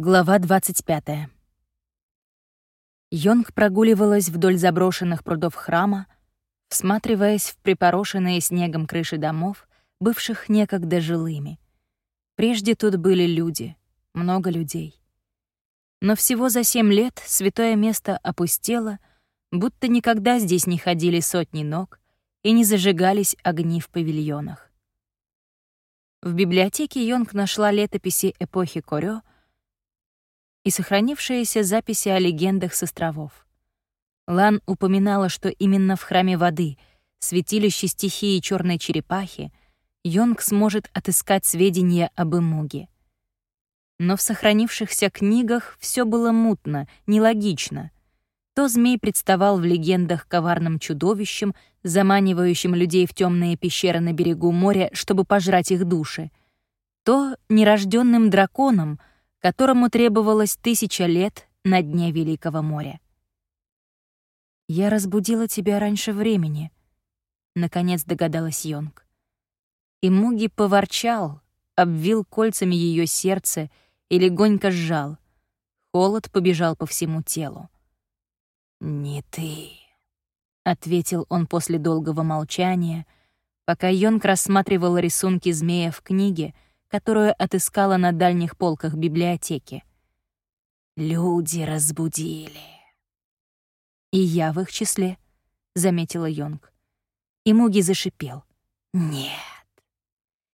Глава 25. Йонг прогуливалась вдоль заброшенных прудов храма, всматриваясь в припорошенные снегом крыши домов, бывших некогда жилыми. Прежде тут были люди, много людей. Но всего за семь лет святое место опустело, будто никогда здесь не ходили сотни ног и не зажигались огни в павильонах. В библиотеке Йонг нашла летописи эпохи Корё — и сохранившиеся записи о легендах с островов. Лан упоминала, что именно в храме воды, святилище стихии черной черепахи, Йонг сможет отыскать сведения об Эмуге. Но в сохранившихся книгах все было мутно, нелогично. То змей представал в легендах коварным чудовищем, заманивающим людей в темные пещеры на берегу моря, чтобы пожрать их души, то нерожденным драконом — которому требовалось тысяча лет на дне Великого моря. «Я разбудила тебя раньше времени», — наконец догадалась Йонг. И Муги поворчал, обвил кольцами ее сердце и легонько сжал. Холод побежал по всему телу. «Не ты», — ответил он после долгого молчания, пока Йонг рассматривал рисунки змея в книге — которую отыскала на дальних полках библиотеки. «Люди разбудили». «И я в их числе», — заметила Йонг. И Муги зашипел. «Нет,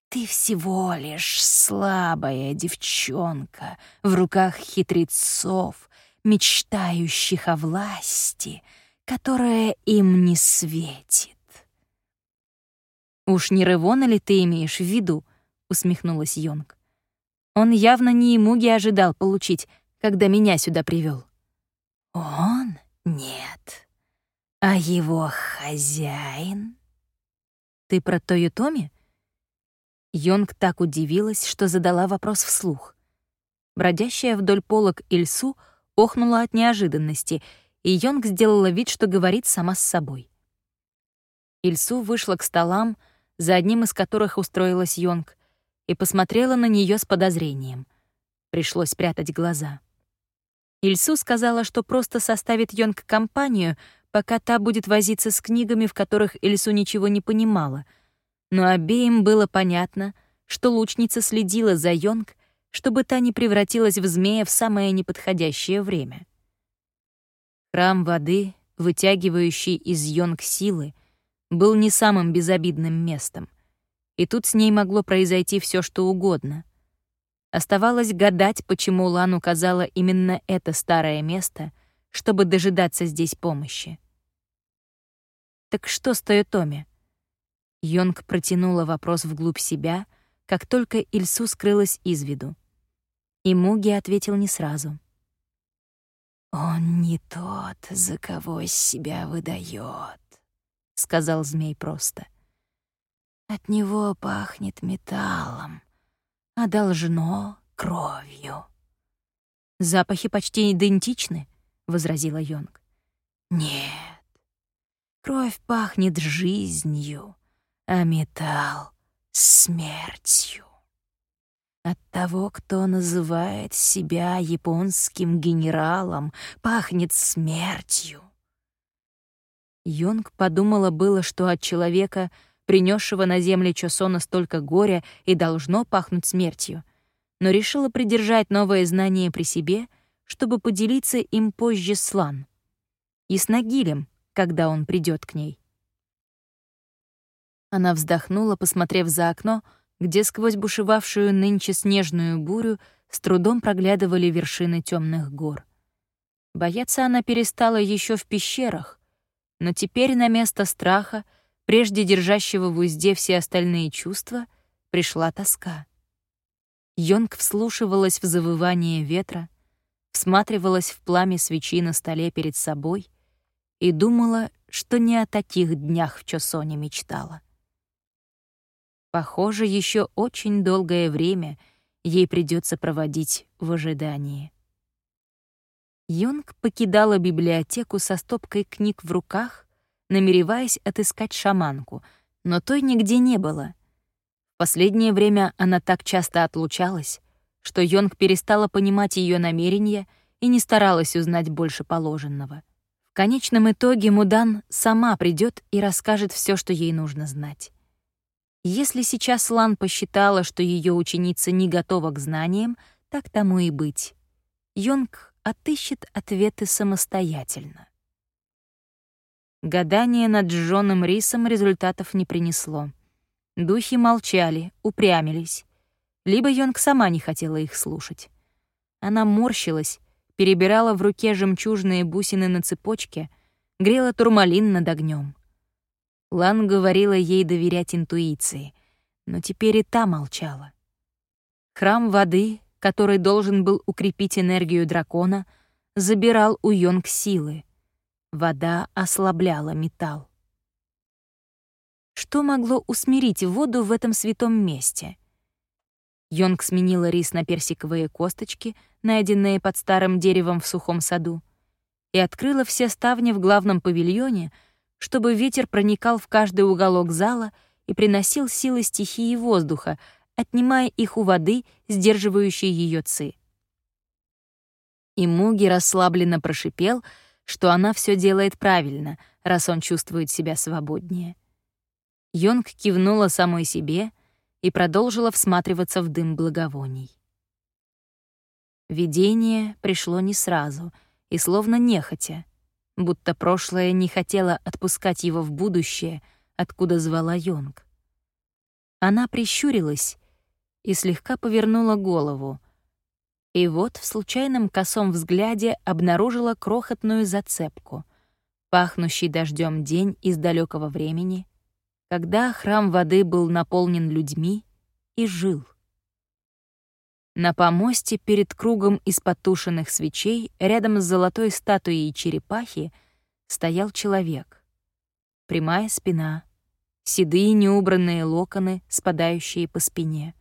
ты всего лишь слабая девчонка в руках хитрецов, мечтающих о власти, которая им не светит». «Уж не Ревона ли ты имеешь в виду?» — усмехнулась Йонг. «Он явно не Имуги ожидал получить, когда меня сюда привел. «Он? Нет. А его хозяин?» «Ты про Тойотоми?» Йонг так удивилась, что задала вопрос вслух. Бродящая вдоль полок Ильсу охнула от неожиданности, и Йонг сделала вид, что говорит сама с собой. Ильсу вышла к столам, за одним из которых устроилась Йонг, и посмотрела на нее с подозрением. Пришлось прятать глаза. Ильсу сказала, что просто составит Йонг компанию, пока та будет возиться с книгами, в которых Ильсу ничего не понимала. Но обеим было понятно, что лучница следила за Йонг, чтобы та не превратилась в змея в самое неподходящее время. Храм воды, вытягивающий из Йонг силы, был не самым безобидным местом и тут с ней могло произойти все, что угодно. Оставалось гадать, почему Лан указала именно это старое место, чтобы дожидаться здесь помощи. «Так что с Тойотоми?» Йонг протянула вопрос вглубь себя, как только Ильсу скрылась из виду. И Муги ответил не сразу. «Он не тот, за кого себя выдает», — сказал змей просто. От него пахнет металлом, а должно — кровью. «Запахи почти идентичны», — возразила Йонг. «Нет, кровь пахнет жизнью, а металл — смертью. От того, кто называет себя японским генералом, пахнет смертью». Йонг подумала было, что от человека — принесшего на земле Чосона столько горя и должно пахнуть смертью, но решила придержать новое знание при себе, чтобы поделиться им позже с Лан. И с Нагилем, когда он придет к ней. Она вздохнула, посмотрев за окно, где сквозь бушевавшую нынче снежную бурю с трудом проглядывали вершины темных гор. Бояться она перестала еще в пещерах, но теперь на место страха — прежде держащего в узде все остальные чувства, пришла тоска. Йонг вслушивалась в завывание ветра, всматривалась в пламя свечи на столе перед собой и думала, что не о таких днях в Чосоне мечтала. Похоже, еще очень долгое время ей придется проводить в ожидании. Йонг покидала библиотеку со стопкой книг в руках намереваясь отыскать шаманку, но той нигде не было. В последнее время она так часто отлучалась, что Йонг перестала понимать ее намерения и не старалась узнать больше положенного. В конечном итоге Мудан сама придет и расскажет все, что ей нужно знать. Если сейчас Лан посчитала, что ее ученица не готова к знаниям, так тому и быть. Йонг отыщет ответы самостоятельно. Гадание над жжёным рисом результатов не принесло. Духи молчали, упрямились. Либо Йонг сама не хотела их слушать. Она морщилась, перебирала в руке жемчужные бусины на цепочке, грела турмалин над огнем. Лан говорила ей доверять интуиции, но теперь и та молчала. Храм воды, который должен был укрепить энергию дракона, забирал у Йонг силы — Вода ослабляла металл. Что могло усмирить воду в этом святом месте? Йонг сменила рис на персиковые косточки, найденные под старым деревом в сухом саду, и открыла все ставни в главном павильоне, чтобы ветер проникал в каждый уголок зала и приносил силы стихии воздуха, отнимая их у воды, сдерживающей ее ци. И Муги расслабленно прошипел — что она все делает правильно, раз он чувствует себя свободнее. Йонг кивнула самой себе и продолжила всматриваться в дым благовоний. Видение пришло не сразу и словно нехотя, будто прошлое не хотело отпускать его в будущее, откуда звала Йонг. Она прищурилась и слегка повернула голову, и вот в случайном косом взгляде обнаружила крохотную зацепку, пахнущий дождем день из далекого времени, когда храм воды был наполнен людьми и жил. На помосте перед кругом из потушенных свечей рядом с золотой статуей черепахи стоял человек. Прямая спина, седые неубранные локоны, спадающие по спине.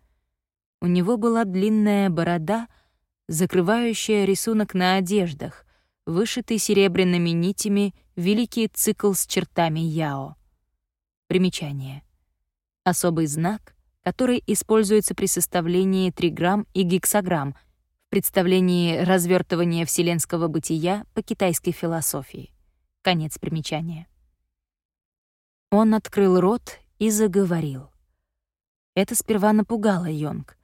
У него была длинная борода — закрывающая рисунок на одеждах, вышитый серебряными нитями великий цикл с чертами Яо. Примечание. Особый знак, который используется при составлении триграмм и гексаграмм в представлении развертывания вселенского бытия по китайской философии. Конец примечания. Он открыл рот и заговорил. Это сперва напугало Йонг —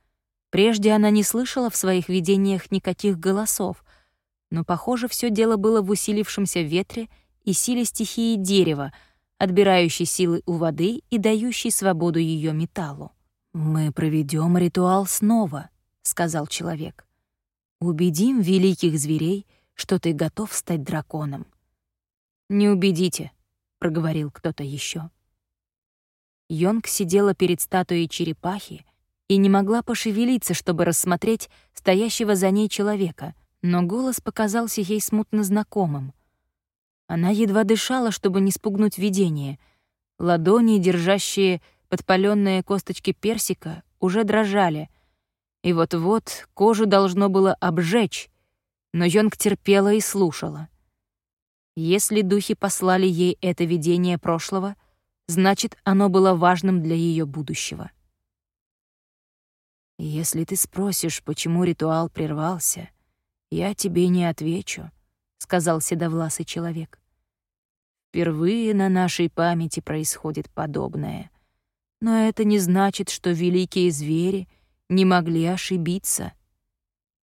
Прежде она не слышала в своих видениях никаких голосов, но, похоже, все дело было в усилившемся ветре и силе стихии дерева, отбирающей силы у воды и дающей свободу ее металлу. «Мы проведем ритуал снова», — сказал человек. «Убедим великих зверей, что ты готов стать драконом». «Не убедите», — проговорил кто-то еще. Йонг сидела перед статуей черепахи, и не могла пошевелиться, чтобы рассмотреть стоящего за ней человека, но голос показался ей смутно знакомым. Она едва дышала, чтобы не спугнуть видение. Ладони, держащие подпаленные косточки персика, уже дрожали. И вот-вот кожу должно было обжечь, но Йонг терпела и слушала. Если духи послали ей это видение прошлого, значит, оно было важным для ее будущего. «Если ты спросишь, почему ритуал прервался, я тебе не отвечу», — сказал седовласый человек. «Впервые на нашей памяти происходит подобное. Но это не значит, что великие звери не могли ошибиться».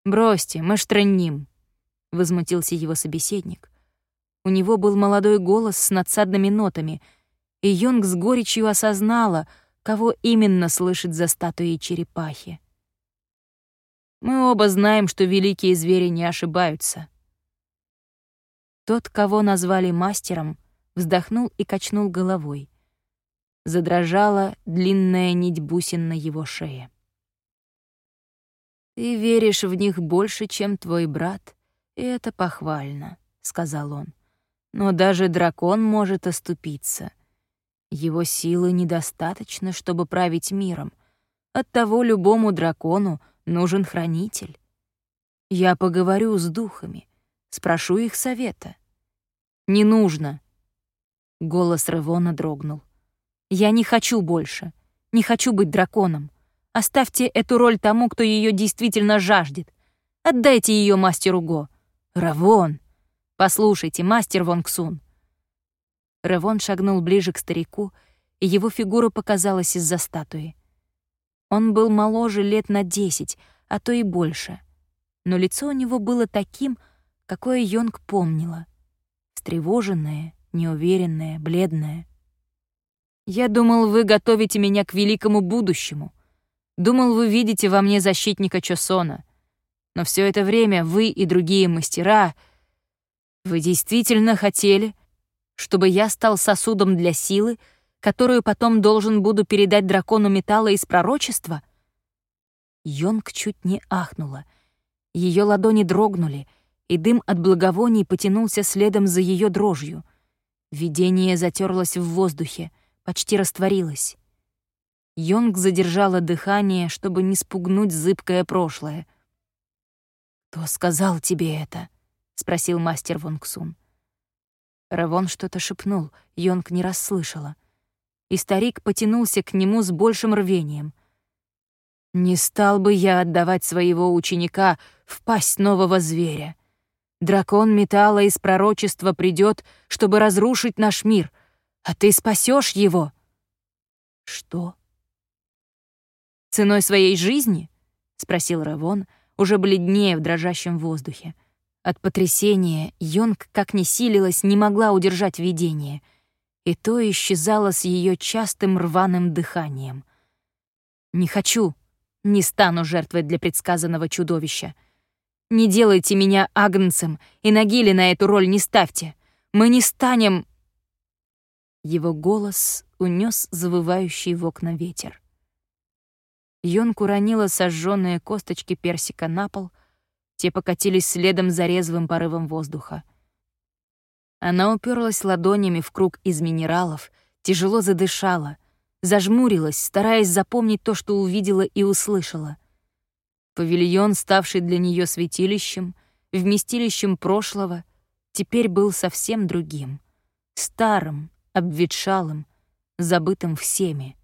«Бросьте, мы штраним», — возмутился его собеседник. У него был молодой голос с надсадными нотами, и Йонг с горечью осознала, кого именно слышит за статуей черепахи. Мы оба знаем, что великие звери не ошибаются. Тот, кого назвали мастером, вздохнул и качнул головой. Задрожала длинная нить бусин на его шее. «Ты веришь в них больше, чем твой брат, и это похвально», — сказал он. «Но даже дракон может оступиться. Его силы недостаточно, чтобы править миром. Оттого любому дракону — Нужен хранитель. Я поговорю с духами, спрошу их совета. Не нужно. Голос Ревона дрогнул. Я не хочу больше. Не хочу быть драконом. Оставьте эту роль тому, кто ее действительно жаждет. Отдайте ее мастеру Го. Равон! Послушайте, мастер Вонгсун. Равон шагнул ближе к старику, и его фигура показалась из-за статуи. Он был моложе лет на десять, а то и больше. Но лицо у него было таким, какое Йонг помнила. Встревоженное, неуверенное, бледное. «Я думал, вы готовите меня к великому будущему. Думал, вы видите во мне защитника Чосона. Но все это время вы и другие мастера... Вы действительно хотели, чтобы я стал сосудом для силы, которую потом должен буду передать дракону металла из пророчества?» Йонг чуть не ахнула. Ее ладони дрогнули, и дым от благовоний потянулся следом за ее дрожью. Видение затерлось в воздухе, почти растворилось. Йонг задержала дыхание, чтобы не спугнуть зыбкое прошлое. «Кто сказал тебе это?» — спросил мастер Вонгсун. Равон что-то шепнул, Йонг не расслышала. И старик потянулся к нему с большим рвением. «Не стал бы я отдавать своего ученика в пасть нового зверя. Дракон металла из пророчества придет, чтобы разрушить наш мир, а ты спасешь его». «Что?» «Ценой своей жизни?» — спросил Равон, уже бледнее в дрожащем воздухе. От потрясения Йонг, как ни силилась, не могла удержать видение, и то исчезало с ее частым рваным дыханием. «Не хочу, не стану жертвой для предсказанного чудовища. Не делайте меня агнцем, и Нагили на эту роль не ставьте. Мы не станем...» Его голос унес завывающий в окна ветер. Йонг уронила сожженные косточки персика на пол, те покатились следом за резвым порывом воздуха. Она уперлась ладонями в круг из минералов, тяжело задышала, зажмурилась, стараясь запомнить то, что увидела и услышала. Павильон, ставший для нее святилищем, вместилищем прошлого, теперь был совсем другим, старым, обветшалым, забытым всеми.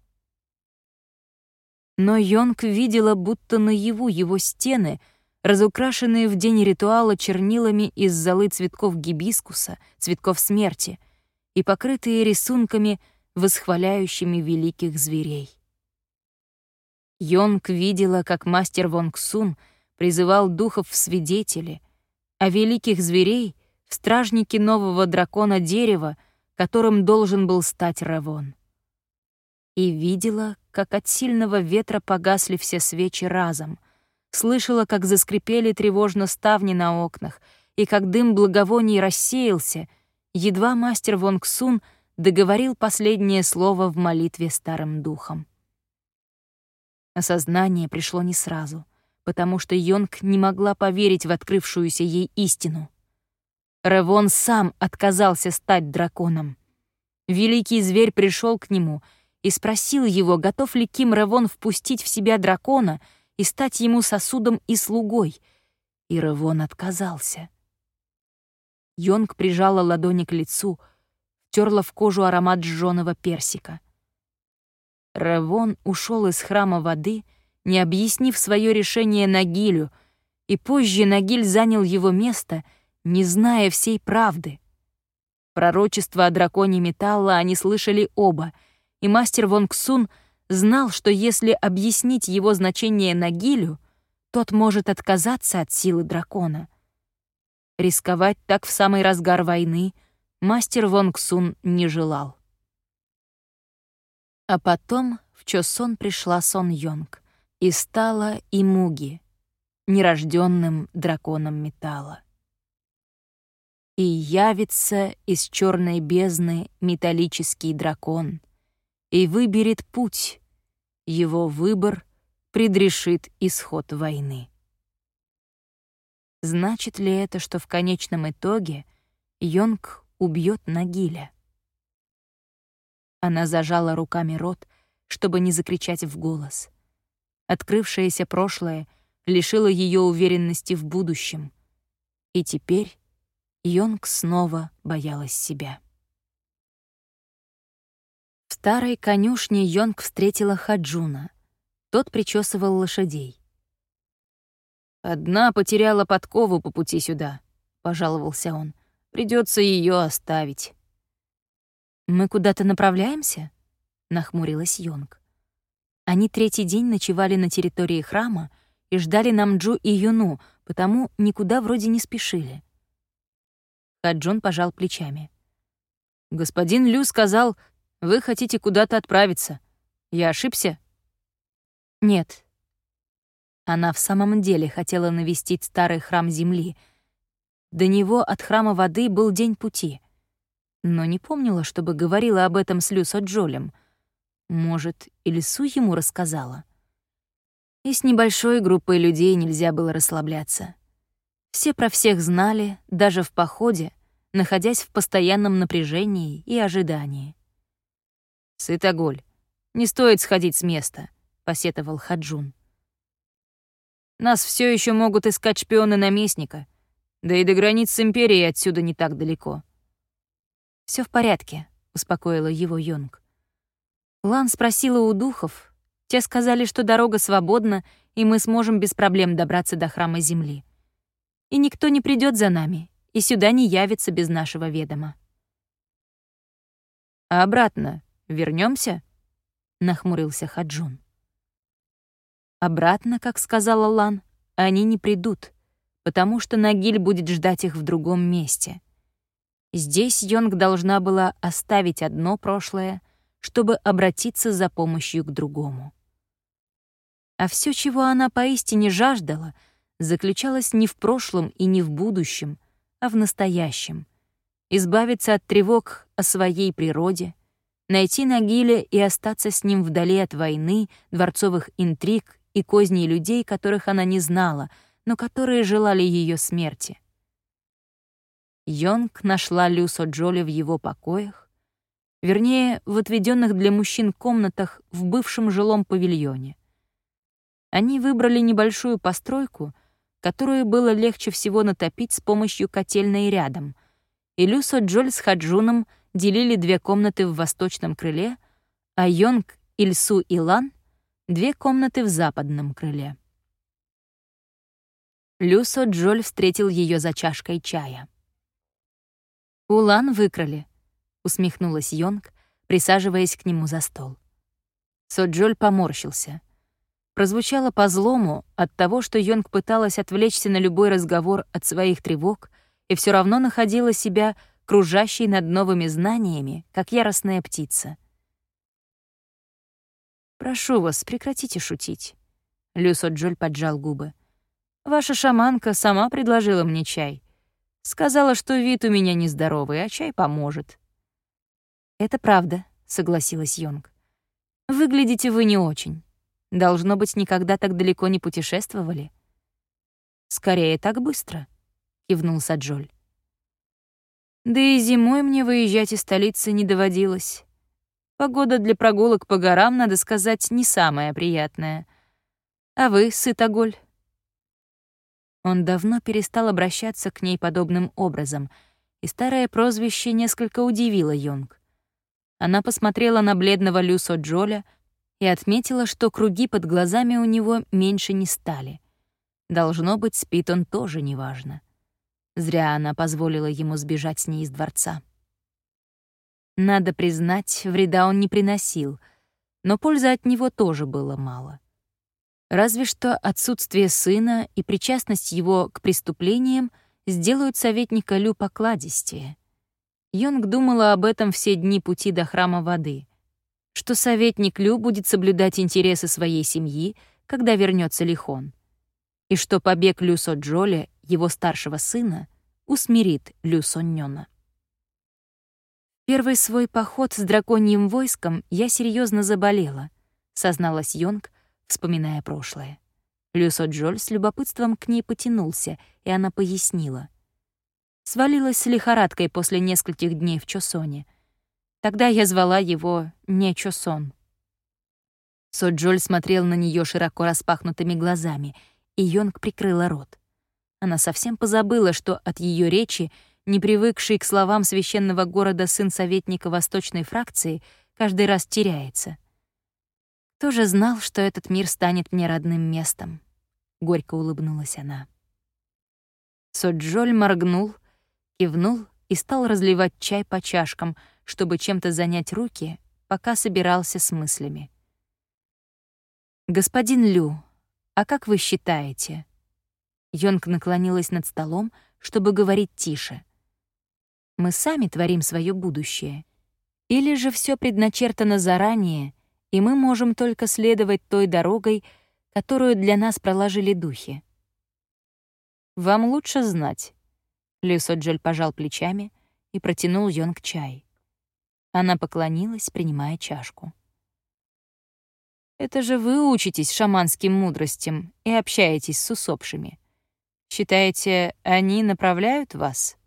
Но Йонг видела, будто наяву его стены, разукрашенные в день ритуала чернилами из золы цветков гибискуса, цветков смерти, и покрытые рисунками, восхваляющими великих зверей. Йонг видела, как мастер Вонг Сун призывал духов в свидетели, а великих зверей — в стражники нового дракона дерева, которым должен был стать Равон и видела, как от сильного ветра погасли все свечи разом, слышала, как заскрипели тревожно ставни на окнах, и как дым благовоний рассеялся, едва мастер Вонг Сун договорил последнее слово в молитве старым духом. Осознание пришло не сразу, потому что Йонг не могла поверить в открывшуюся ей истину. Ревон сам отказался стать драконом. Великий зверь пришел к нему — и спросил его, готов ли Ким Ревон впустить в себя дракона и стать ему сосудом и слугой, и Ревон отказался. Йонг прижала ладони к лицу, терла в кожу аромат жжёного персика. Ревон ушел из храма воды, не объяснив свое решение Нагилю, и позже Нагиль занял его место, не зная всей правды. Пророчество о драконе металла они слышали оба — и мастер Вонг Сун знал, что если объяснить его значение Нагилю, тот может отказаться от силы дракона. Рисковать так в самый разгар войны мастер Вонг Сун не желал. А потом в Чосон пришла Сон Йонг и стала Имуги, нерожденным драконом металла. И явится из черной бездны металлический дракон — и выберет путь. Его выбор предрешит исход войны. Значит ли это, что в конечном итоге Йонг убьет Нагиля? Она зажала руками рот, чтобы не закричать в голос. Открывшееся прошлое лишило ее уверенности в будущем. И теперь Йонг снова боялась себя старой конюшне Йонг встретила Хаджуна. Тот причесывал лошадей. «Одна потеряла подкову по пути сюда», — пожаловался он. Придется ее оставить». «Мы куда-то направляемся?» — нахмурилась Йонг. Они третий день ночевали на территории храма и ждали Намджу и Юну, потому никуда вроде не спешили. Хаджун пожал плечами. «Господин Лю сказал, вы хотите куда-то отправиться. Я ошибся?» «Нет». Она в самом деле хотела навестить старый храм Земли. До него от храма воды был день пути. Но не помнила, чтобы говорила об этом с Люсо Джолем. Может, Ильсу ему рассказала. И с небольшой группой людей нельзя было расслабляться. Все про всех знали, даже в походе, находясь в постоянном напряжении и ожидании. «Сытоголь, не стоит сходить с места», — посетовал Хаджун. «Нас все еще могут искать шпионы наместника, да и до границ с Империей отсюда не так далеко». Все в порядке», — успокоила его Йонг. Лан спросила у духов. Те сказали, что дорога свободна, и мы сможем без проблем добраться до храма Земли. И никто не придет за нами, и сюда не явится без нашего ведома. «А обратно вернемся? нахмурился Хаджун. Обратно, как сказала Лан, они не придут, потому что Нагиль будет ждать их в другом месте. Здесь Йонг должна была оставить одно прошлое, чтобы обратиться за помощью к другому. А все, чего она поистине жаждала, заключалось не в прошлом и не в будущем, а в настоящем. Избавиться от тревог о своей природе — найти Нагиля и остаться с ним вдали от войны, дворцовых интриг и козней людей, которых она не знала, но которые желали ее смерти. Йонг нашла Люсо Джоли в его покоях, вернее, в отведенных для мужчин комнатах в бывшем жилом павильоне. Они выбрали небольшую постройку, которую было легче всего натопить с помощью котельной рядом, и Люсо Джоль с Хаджуном — делили две комнаты в восточном крыле, а Йонг, Ильсу и Лан — две комнаты в западном крыле. Люсо Джоль встретил ее за чашкой чая. «Улан выкрали», — усмехнулась Йонг, присаживаясь к нему за стол. Соджоль поморщился. Прозвучало по-злому от того, что Йонг пыталась отвлечься на любой разговор от своих тревог и все равно находила себя кружащий над новыми знаниями, как яростная птица. «Прошу вас, прекратите шутить», — Люсо Джоль поджал губы. «Ваша шаманка сама предложила мне чай. Сказала, что вид у меня нездоровый, а чай поможет». «Это правда», — согласилась Йонг. «Выглядите вы не очень. Должно быть, никогда так далеко не путешествовали». «Скорее, так быстро», — кивнул Саджоль. Да и зимой мне выезжать из столицы не доводилось. Погода для прогулок по горам, надо сказать, не самая приятная. А вы, Сытоголь? Он давно перестал обращаться к ней подобным образом, и старое прозвище несколько удивило Йонг. Она посмотрела на бледного Люсо Джоля и отметила, что круги под глазами у него меньше не стали. Должно быть, спит он тоже неважно. Зря она позволила ему сбежать с ней из дворца. Надо признать, вреда он не приносил, но пользы от него тоже было мало. Разве что отсутствие сына и причастность его к преступлениям сделают советника Лю покладистее. Йонг думала об этом все дни пути до храма воды, что советник Лю будет соблюдать интересы своей семьи, когда вернется Лихон, и что побег Лю Соджоля его старшего сына, усмирит Лю Соннёна. «Первый свой поход с драконьим войском я серьезно заболела», — созналась Йонг, вспоминая прошлое. Люсо Джоль с любопытством к ней потянулся, и она пояснила. Свалилась с лихорадкой после нескольких дней в Чосоне. Тогда я звала его не Чосон. Соджоль смотрел на нее широко распахнутыми глазами, и Йонг прикрыла рот. Она совсем позабыла, что от ее речи, не привыкший к словам священного города сын советника восточной фракции, каждый раз теряется. Кто же знал, что этот мир станет мне родным местом? Горько улыбнулась она. Соджоль моргнул, кивнул и стал разливать чай по чашкам, чтобы чем-то занять руки, пока собирался с мыслями. «Господин Лю, а как вы считаете?» Йонг наклонилась над столом, чтобы говорить тише. «Мы сами творим свое будущее. Или же все предначертано заранее, и мы можем только следовать той дорогой, которую для нас проложили духи. «Вам лучше знать». Лю Соджель пожал плечами и протянул Йонг чай. Она поклонилась, принимая чашку. «Это же вы учитесь шаманским мудростям и общаетесь с усопшими. Считаете, они направляют вас?»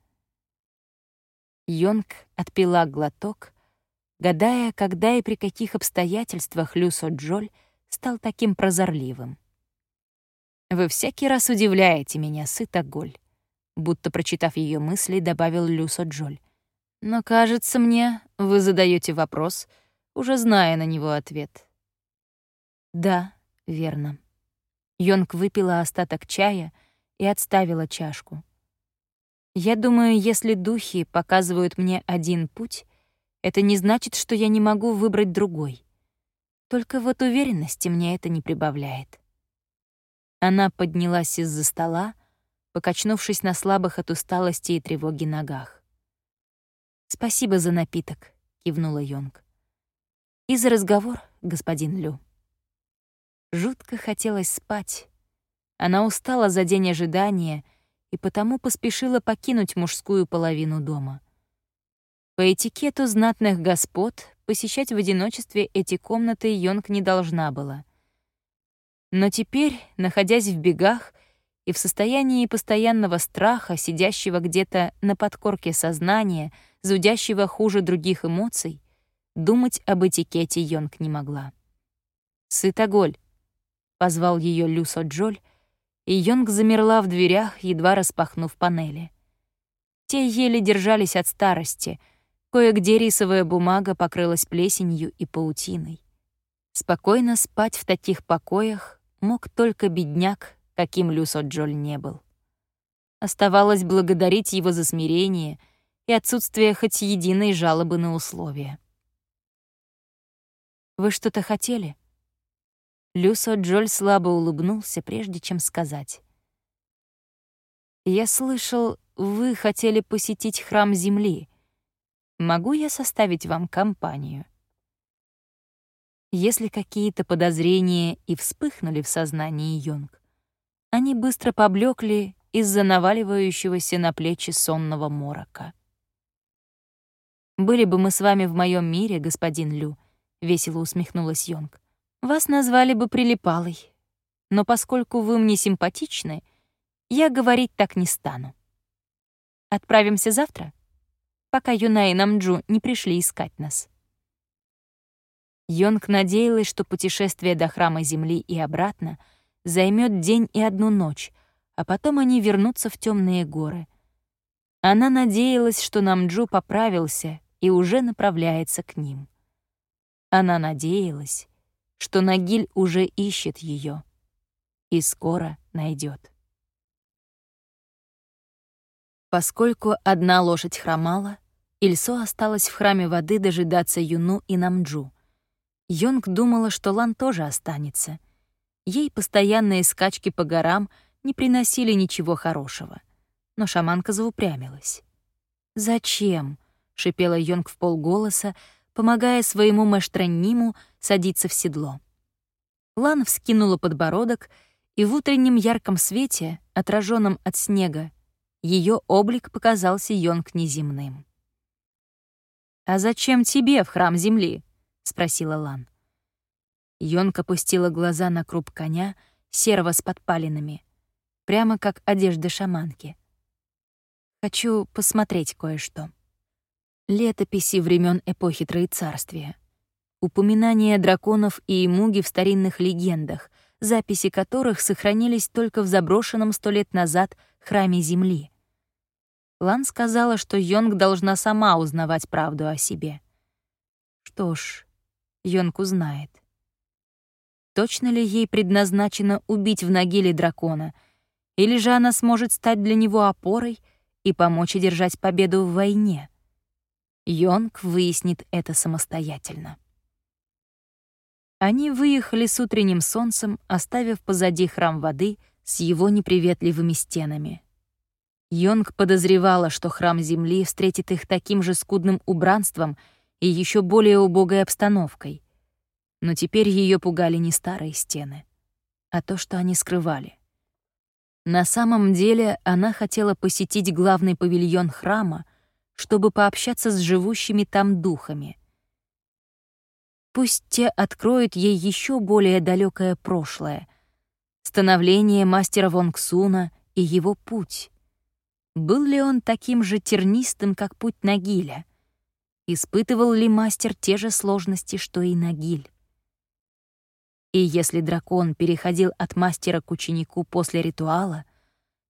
Йонг отпила глоток гадая, когда и при каких обстоятельствах Люсо Джоль стал таким прозорливым. «Вы всякий раз удивляете меня, сыта Голь», будто прочитав ее мысли, добавил Люсо Джоль. «Но, кажется мне, вы задаете вопрос, уже зная на него ответ». «Да, верно». Йонг выпила остаток чая и отставила чашку. «Я думаю, если духи показывают мне один путь, это не значит, что я не могу выбрать другой. Только вот уверенности мне это не прибавляет. Она поднялась из-за стола, покачнувшись на слабых от усталости и тревоги ногах. «Спасибо за напиток», — кивнула Йонг. «И за разговор, господин Лю». Жутко хотелось спать. Она устала за день ожидания и потому поспешила покинуть мужскую половину дома. По этикету знатных господ посещать в одиночестве эти комнаты Йонг не должна была. Но теперь, находясь в бегах и в состоянии постоянного страха, сидящего где-то на подкорке сознания, зудящего хуже других эмоций, думать об этикете Йонг не могла. «Сытоголь», — позвал ее Люсо Джоль, и Йонг замерла в дверях, едва распахнув панели. Те еле держались от старости — Кое-где рисовая бумага покрылась плесенью и паутиной. Спокойно спать в таких покоях мог только бедняк, каким Люсо Джоль не был. Оставалось благодарить его за смирение и отсутствие хоть единой жалобы на условия. «Вы что-то хотели?» Люсо Джоль слабо улыбнулся, прежде чем сказать. «Я слышал, вы хотели посетить храм Земли. Могу я составить вам компанию? Если какие-то подозрения и вспыхнули в сознании Йонг, они быстро поблекли из-за наваливающегося на плечи сонного морока. «Были бы мы с вами в моем мире, господин Лю», — весело усмехнулась Йонг, «вас назвали бы прилипалой. Но поскольку вы мне симпатичны, я говорить так не стану. Отправимся завтра?» пока Юна и Намджу не пришли искать нас. Йонг надеялась, что путешествие до храма Земли и обратно займет день и одну ночь, а потом они вернутся в темные горы. Она надеялась, что Намджу поправился и уже направляется к ним. Она надеялась, что Нагиль уже ищет ее и скоро найдет. Поскольку одна лошадь хромала, Ильсо осталась в храме воды дожидаться Юну и Намджу. Йонг думала, что Лан тоже останется. Ей постоянные скачки по горам не приносили ничего хорошего. Но шаманка заупрямилась. «Зачем?» — шипела Йонг в полголоса, помогая своему мэштранниму садиться в седло. Лан вскинула подбородок, и в утреннем ярком свете, отраженном от снега, ее облик показался Йонг неземным. «А зачем тебе в храм земли?» — спросила Лан. Йонка опустила глаза на круп коня, серого с подпалинами, прямо как одежда шаманки. «Хочу посмотреть кое-что». Летописи времен эпохи Троецарствия. Упоминания драконов и имуги в старинных легендах, записи которых сохранились только в заброшенном сто лет назад храме Земли — Лан сказала, что Йонг должна сама узнавать правду о себе. Что ж, Йонг узнает. Точно ли ей предназначено убить в Нагиле дракона, или же она сможет стать для него опорой и помочь одержать победу в войне? Йонг выяснит это самостоятельно. Они выехали с утренним солнцем, оставив позади храм воды с его неприветливыми стенами. Йонг подозревала, что храм Земли встретит их таким же скудным убранством и еще более убогой обстановкой. Но теперь ее пугали не старые стены, а то, что они скрывали. На самом деле она хотела посетить главный павильон храма, чтобы пообщаться с живущими там духами. Пусть те откроют ей еще более далекое прошлое, становление мастера Вонгсуна и его путь. Был ли он таким же тернистым, как путь Нагиля? Испытывал ли мастер те же сложности, что и Нагиль? И если дракон переходил от мастера к ученику после ритуала,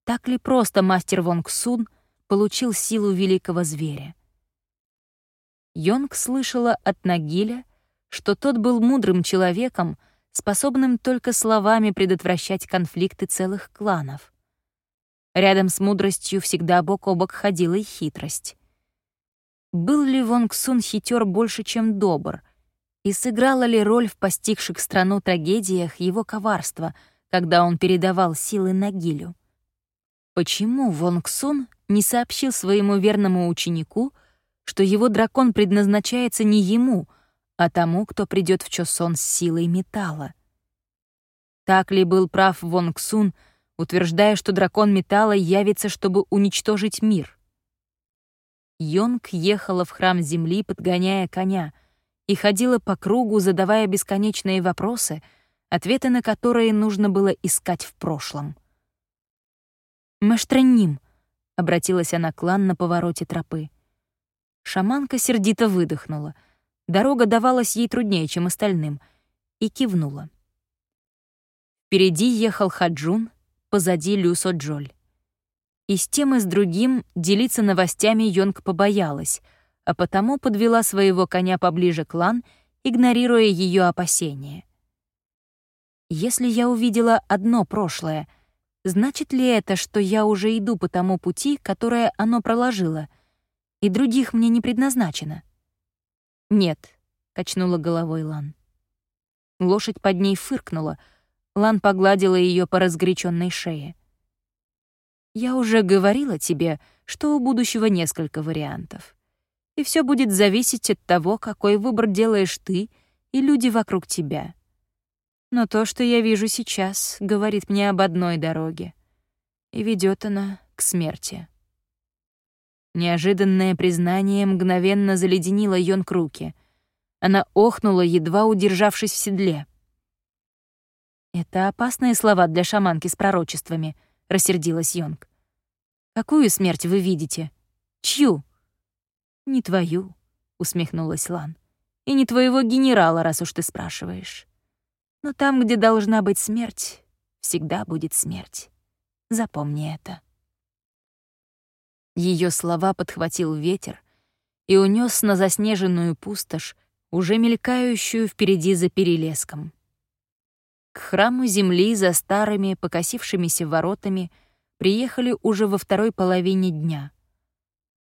так ли просто мастер Вонгсун получил силу великого зверя? Йонг слышала от Нагиля, что тот был мудрым человеком, способным только словами предотвращать конфликты целых кланов. Рядом с мудростью всегда бок о бок ходила и хитрость. Был ли Вонг Сун хитер больше, чем добр? И сыграла ли роль в постигших страну трагедиях его коварство, когда он передавал силы Нагилю? Почему Вонг Сун не сообщил своему верному ученику, что его дракон предназначается не ему, а тому, кто придет в Чосон с силой металла? Так ли был прав Вонг Сун, утверждая, что дракон металла явится, чтобы уничтожить мир. Йонг ехала в храм земли, подгоняя коня, и ходила по кругу, задавая бесконечные вопросы, ответы на которые нужно было искать в прошлом. «Мэштраним», — обратилась она к Лан на повороте тропы. Шаманка сердито выдохнула. Дорога давалась ей труднее, чем остальным, и кивнула. Впереди ехал Хаджун, позади Люсо Джоль. И с тем и с другим делиться новостями Йонг побоялась, а потому подвела своего коня поближе к Лан, игнорируя ее опасения. «Если я увидела одно прошлое, значит ли это, что я уже иду по тому пути, которое оно проложило, и других мне не предназначено?» «Нет», — качнула головой Лан. Лошадь под ней фыркнула — Лан погладила ее по разгоряченной шее. «Я уже говорила тебе, что у будущего несколько вариантов. И все будет зависеть от того, какой выбор делаешь ты и люди вокруг тебя. Но то, что я вижу сейчас, говорит мне об одной дороге. И ведет она к смерти». Неожиданное признание мгновенно заледенило Йонг руки. Она охнула, едва удержавшись в седле — «Это опасные слова для шаманки с пророчествами», — рассердилась Йонг. «Какую смерть вы видите? Чью?» «Не твою», — усмехнулась Лан. «И не твоего генерала, раз уж ты спрашиваешь. Но там, где должна быть смерть, всегда будет смерть. Запомни это». Ее слова подхватил ветер и унес на заснеженную пустошь, уже мелькающую впереди за перелеском. К храму земли за старыми, покосившимися воротами приехали уже во второй половине дня.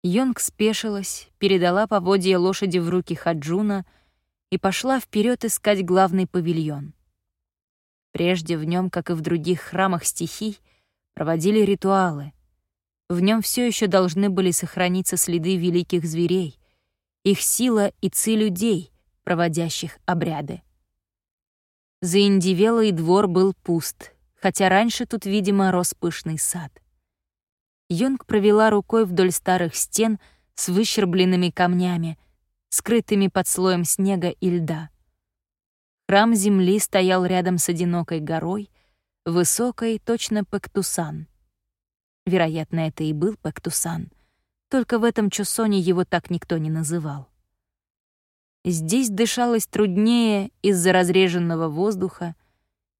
Йонг спешилась, передала поводья лошади в руки Хаджуна и пошла вперед искать главный павильон. Прежде в нем, как и в других храмах стихий, проводили ритуалы. В нем все еще должны были сохраниться следы великих зверей, их сила и ци людей, проводящих обряды. Заиндивелый двор был пуст, хотя раньше тут, видимо, рос пышный сад. Йонг провела рукой вдоль старых стен с выщербленными камнями, скрытыми под слоем снега и льда. Храм земли стоял рядом с одинокой горой, высокой, точно Пектусан. Вероятно, это и был Пектусан, только в этом Чусоне его так никто не называл. Здесь дышалось труднее из-за разреженного воздуха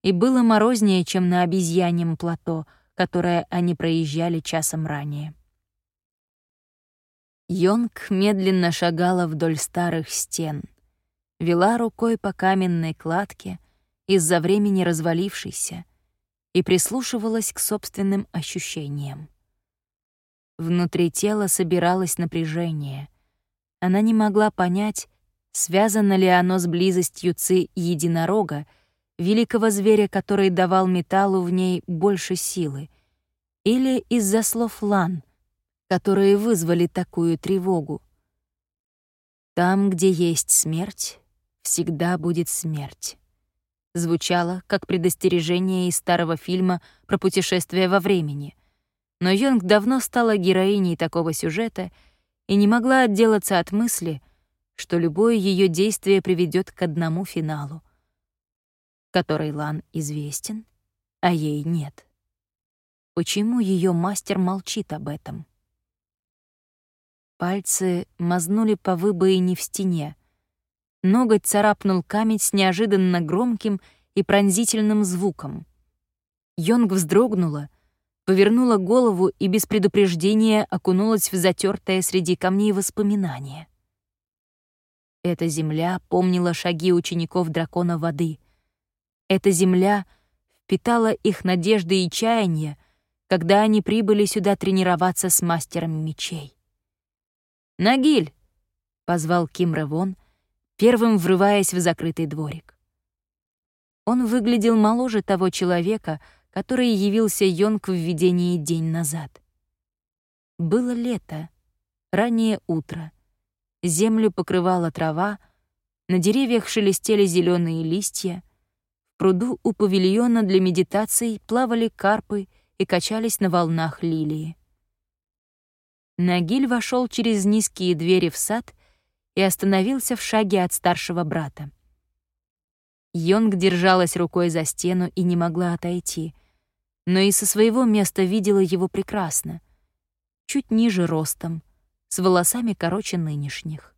и было морознее, чем на обезьяньем плато, которое они проезжали часом ранее. Йонг медленно шагала вдоль старых стен, вела рукой по каменной кладке из-за времени развалившейся, и прислушивалась к собственным ощущениям. Внутри тела собиралось напряжение. Она не могла понять, связано ли оно с близостью ци единорога, великого зверя, который давал металлу в ней больше силы, или из-за слов Лан, которые вызвали такую тревогу. «Там, где есть смерть, всегда будет смерть» звучало как предостережение из старого фильма про путешествие во времени. Но Йонг давно стала героиней такого сюжета и не могла отделаться от мысли, что любое ее действие приведет к одному финалу, который Лан известен, а ей нет. Почему ее мастер молчит об этом? Пальцы мазнули по выбоине в стене, Ноготь царапнул камень с неожиданно громким и пронзительным звуком. Йонг вздрогнула, повернула голову и без предупреждения окунулась в затертое среди камней воспоминание. Эта земля помнила шаги учеников дракона воды. Эта земля впитала их надежды и чаяния, когда они прибыли сюда тренироваться с мастером мечей. «Нагиль!» — позвал Ким Ревон, первым врываясь в закрытый дворик. Он выглядел моложе того человека, который явился Йонг в видении день назад. Было лето, раннее утро. Землю покрывала трава, на деревьях шелестели зеленые листья, в пруду у павильона для медитаций плавали карпы и качались на волнах лилии. Нагиль вошел через низкие двери в сад и остановился в шаге от старшего брата. Йонг держалась рукой за стену и не могла отойти, но и со своего места видела его прекрасно, чуть ниже ростом, с волосами короче нынешних.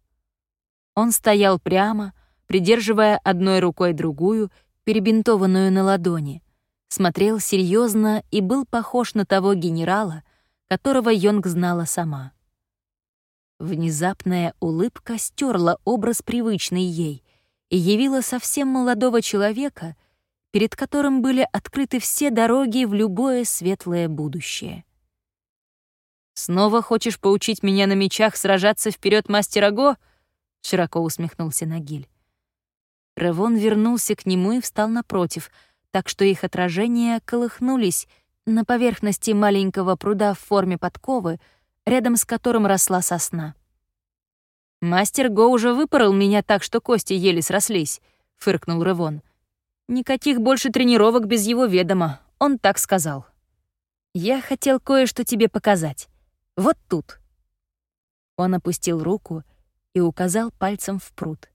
Он стоял прямо, придерживая одной рукой другую, перебинтованную на ладони, смотрел серьезно и был похож на того генерала, которого Йонг знала сама. Внезапная улыбка стерла образ привычный ей и явила совсем молодого человека, перед которым были открыты все дороги в любое светлое будущее. «Снова хочешь поучить меня на мечах сражаться вперед мастера Го?» — широко усмехнулся Нагиль. Ревон вернулся к нему и встал напротив, так что их отражения колыхнулись на поверхности маленького пруда в форме подковы, рядом с которым росла сосна. «Мастер Го уже выпорол меня так, что кости еле срослись», — фыркнул Ревон. «Никаких больше тренировок без его ведома, он так сказал». «Я хотел кое-что тебе показать. Вот тут». Он опустил руку и указал пальцем в пруд.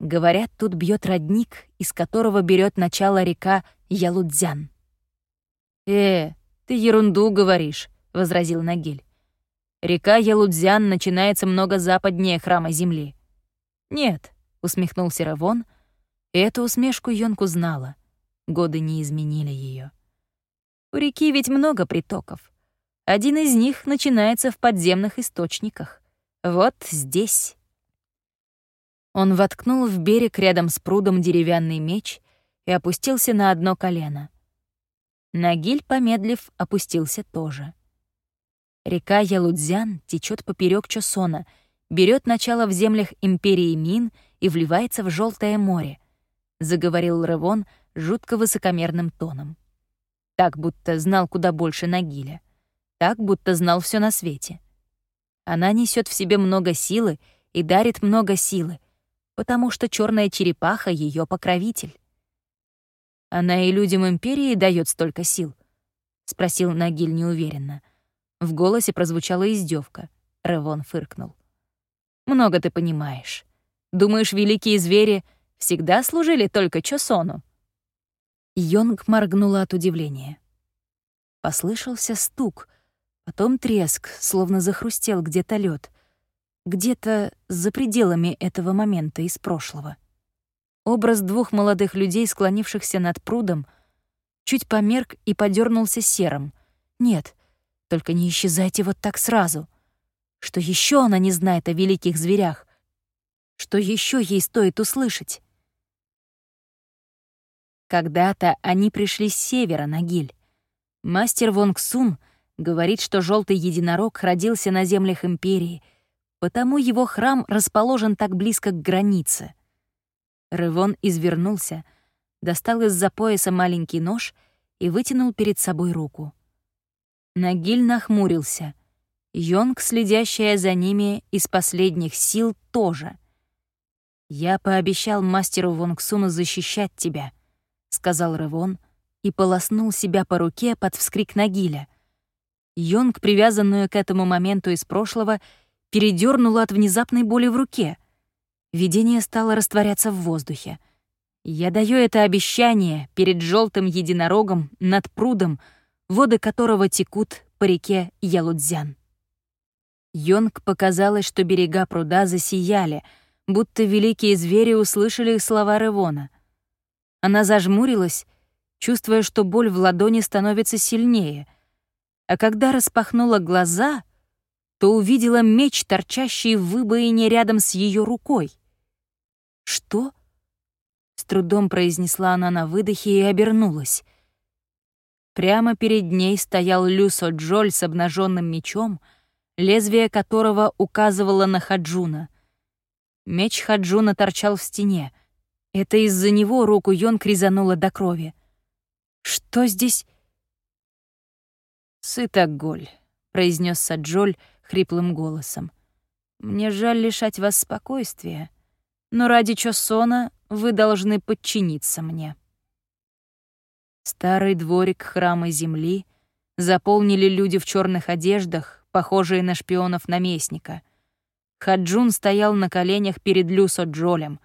Говорят, тут бьет родник, из которого берет начало река Ялудзян. «Э, ты ерунду говоришь», — возразил Нагиль. «Река Ялудзян начинается много западнее храма Земли». «Нет», — усмехнулся Равон, эту усмешку Йонку знала. Годы не изменили ее. «У реки ведь много притоков. Один из них начинается в подземных источниках. Вот здесь». Он воткнул в берег рядом с прудом деревянный меч и опустился на одно колено. Нагиль, помедлив, опустился тоже. Река Ялудзян течет поперек Чосона, берет начало в землях империи Мин и вливается в Желтое море, заговорил Ревон жутко высокомерным тоном. Так, будто знал куда больше Нагиля. Так, будто знал все на свете. Она несет в себе много силы и дарит много силы, потому что черная черепаха — ее покровитель. Она и людям империи дает столько сил? спросил Нагиль неуверенно. В голосе прозвучала издевка. Ревон фыркнул. «Много ты понимаешь. Думаешь, великие звери всегда служили только Чосону?» Йонг моргнула от удивления. Послышался стук, потом треск, словно захрустел где-то лед, где-то за пределами этого момента из прошлого. Образ двух молодых людей, склонившихся над прудом, чуть померк и подернулся серым. Нет, только не исчезайте вот так сразу. Что еще она не знает о великих зверях? Что еще ей стоит услышать? Когда-то они пришли с севера на Гиль. Мастер Вонг Сун говорит, что желтый единорог родился на землях Империи, потому его храм расположен так близко к границе. Рывон извернулся, достал из-за пояса маленький нож и вытянул перед собой руку. Нагиль нахмурился. Йонг, следящая за ними из последних сил, тоже. «Я пообещал мастеру Вонгсуну защищать тебя», — сказал Рывон и полоснул себя по руке под вскрик Нагиля. Йонг, привязанную к этому моменту из прошлого, передернула от внезапной боли в руке. Видение стало растворяться в воздухе. Я даю это обещание перед желтым единорогом над прудом, воды которого текут по реке Ялудзян. Йонг показалось, что берега пруда засияли, будто великие звери услышали слова Ревона. Она зажмурилась, чувствуя, что боль в ладони становится сильнее, а когда распахнула глаза, то увидела меч, торчащий в выбоине рядом с ее рукой. «Что?» — с трудом произнесла она на выдохе и обернулась. Прямо перед ней стоял Люсо Джоль с обнаженным мечом, лезвие которого указывало на Хаджуна. Меч Хаджуна торчал в стене. Это из-за него руку Йонг резанула до крови. «Что здесь?» «Сытоголь», — произнес Саджоль хриплым голосом. «Мне жаль лишать вас спокойствия, но ради Чосона вы должны подчиниться мне». Старый дворик храма земли заполнили люди в черных одеждах, похожие на шпионов наместника. Хаджун стоял на коленях перед Люсо Джолем.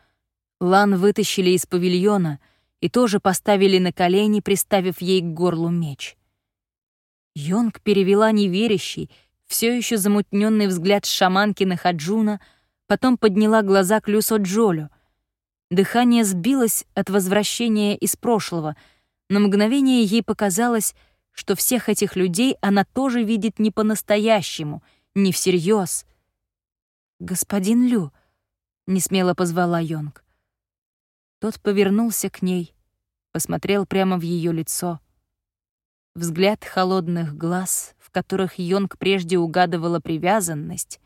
Лан вытащили из павильона и тоже поставили на колени, приставив ей к горлу меч. Йонг перевела неверящий, все еще замутненный взгляд шаманки на Хаджуна, потом подняла глаза к Люсо Джолю. Дыхание сбилось от возвращения из прошлого — на мгновение ей показалось, что всех этих людей она тоже видит не по-настоящему, не всерьез. «Господин Лю», — несмело позвала Йонг. Тот повернулся к ней, посмотрел прямо в ее лицо. Взгляд холодных глаз, в которых Йонг прежде угадывала привязанность,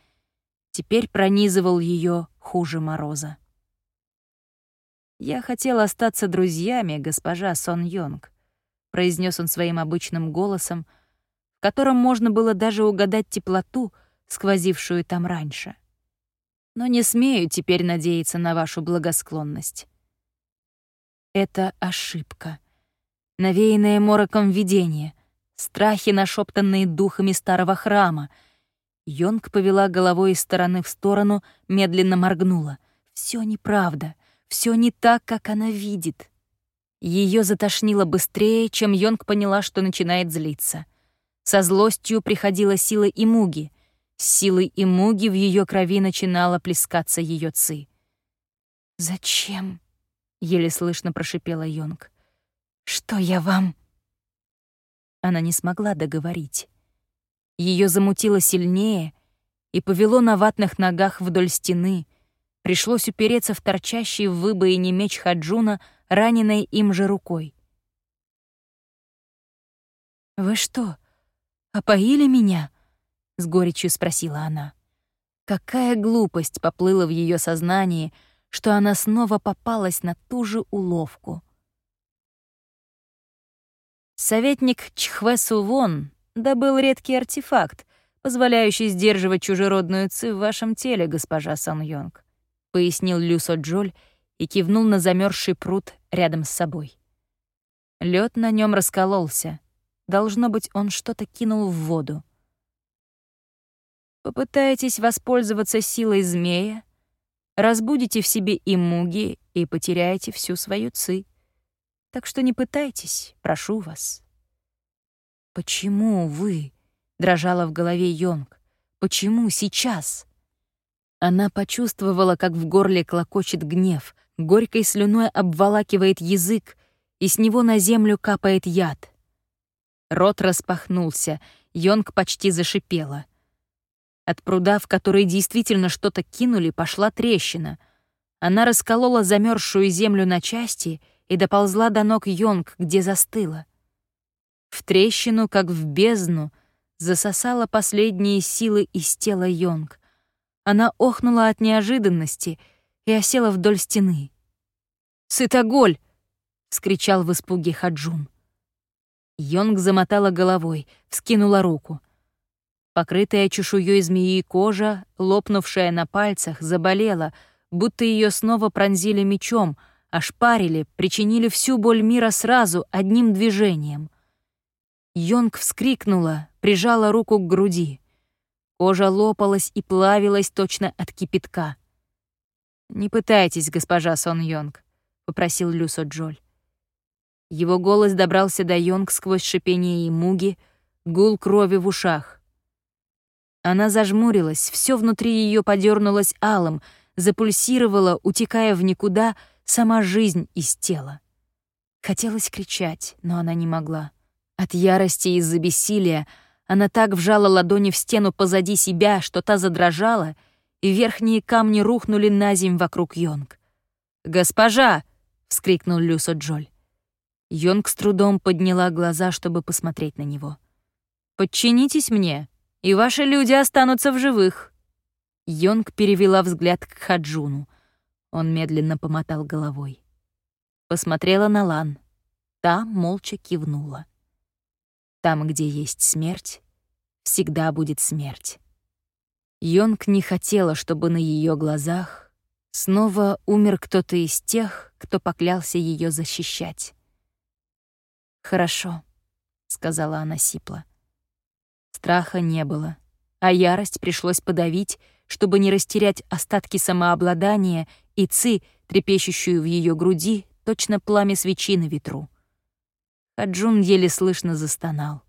теперь пронизывал ее хуже мороза. «Я хотел остаться друзьями, госпожа Сон Йонг», — произнес он своим обычным голосом, в котором можно было даже угадать теплоту, сквозившую там раньше. «Но не смею теперь надеяться на вашу благосклонность». Это ошибка. Навеянное мороком видение, страхи, нашептанные духами старого храма. Йонг повела головой из стороны в сторону, медленно моргнула. Все неправда. Все не так, как она видит. Ее затошнило быстрее, чем Йонг поняла, что начинает злиться. Со злостью приходила сила Имуги. С силой Имуги в ее крови начинала плескаться ее ци. «Зачем?» — еле слышно прошипела Йонг. «Что я вам?» Она не смогла договорить. Ее замутило сильнее и повело на ватных ногах вдоль стены — Пришлось упереться в торчащий в выбоине меч Хаджуна, раненой им же рукой. «Вы что, опоили меня?» — с горечью спросила она. Какая глупость поплыла в ее сознании, что она снова попалась на ту же уловку. Советник Чхвесу Вон добыл редкий артефакт, позволяющий сдерживать чужеродную ци в вашем теле, госпожа Сан Йонг. — пояснил Люсо Джоль и кивнул на замерзший пруд рядом с собой. Лед на нем раскололся. Должно быть, он что-то кинул в воду. Попытаетесь воспользоваться силой змея, разбудите в себе и муги и потеряете всю свою ци. Так что не пытайтесь, прошу вас. «Почему вы?» — дрожала в голове Йонг. «Почему сейчас?» Она почувствовала, как в горле клокочет гнев, горькой слюной обволакивает язык, и с него на землю капает яд. Рот распахнулся, Йонг почти зашипела. От пруда, в который действительно что-то кинули, пошла трещина. Она расколола замерзшую землю на части и доползла до ног Йонг, где застыла. В трещину, как в бездну, засосала последние силы из тела Йонг. Она охнула от неожиданности и осела вдоль стены. «Сытоголь!» — вскричал в испуге Хаджун. Йонг замотала головой, вскинула руку. Покрытая чешуей змеи кожа, лопнувшая на пальцах, заболела, будто ее снова пронзили мечом, ошпарили, причинили всю боль мира сразу, одним движением. Йонг вскрикнула, прижала руку к груди. Кожа лопалась и плавилась точно от кипятка. «Не пытайтесь, госпожа Сон Йонг», — попросил Люсо Джоль. Его голос добрался до Йонг сквозь шипение и муги, гул крови в ушах. Она зажмурилась, все внутри ее подернулось алым, запульсировала, утекая в никуда, сама жизнь из тела. Хотелось кричать, но она не могла. От ярости из-за бессилия она так вжала ладони в стену позади себя, что та задрожала, и верхние камни рухнули на земь вокруг Йонг. «Госпожа!» — вскрикнул Люсо Джоль. Йонг с трудом подняла глаза, чтобы посмотреть на него. «Подчинитесь мне, и ваши люди останутся в живых». Йонг перевела взгляд к Хаджуну. Он медленно помотал головой. Посмотрела на Лан. Та молча кивнула. Там, где есть смерть, всегда будет смерть. Йонг не хотела, чтобы на ее глазах снова умер кто-то из тех, кто поклялся ее защищать. «Хорошо», — сказала она сипло. Страха не было, а ярость пришлось подавить, чтобы не растерять остатки самообладания и ци, трепещущую в ее груди, точно пламя свечи на ветру. Хаджун еле слышно застонал.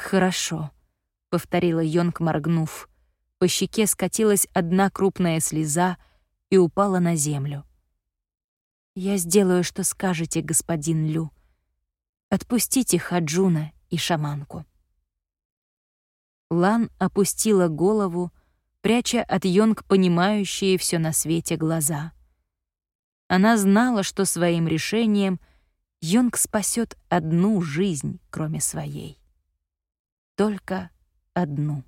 «Хорошо», — повторила Йонг, моргнув. По щеке скатилась одна крупная слеза и упала на землю. «Я сделаю, что скажете, господин Лю», Отпустите Хаджуна и шаманку. Лан опустила голову, пряча от Йонг понимающие все на свете глаза. Она знала, что своим решением Йонг спасет одну жизнь, кроме своей. Только одну.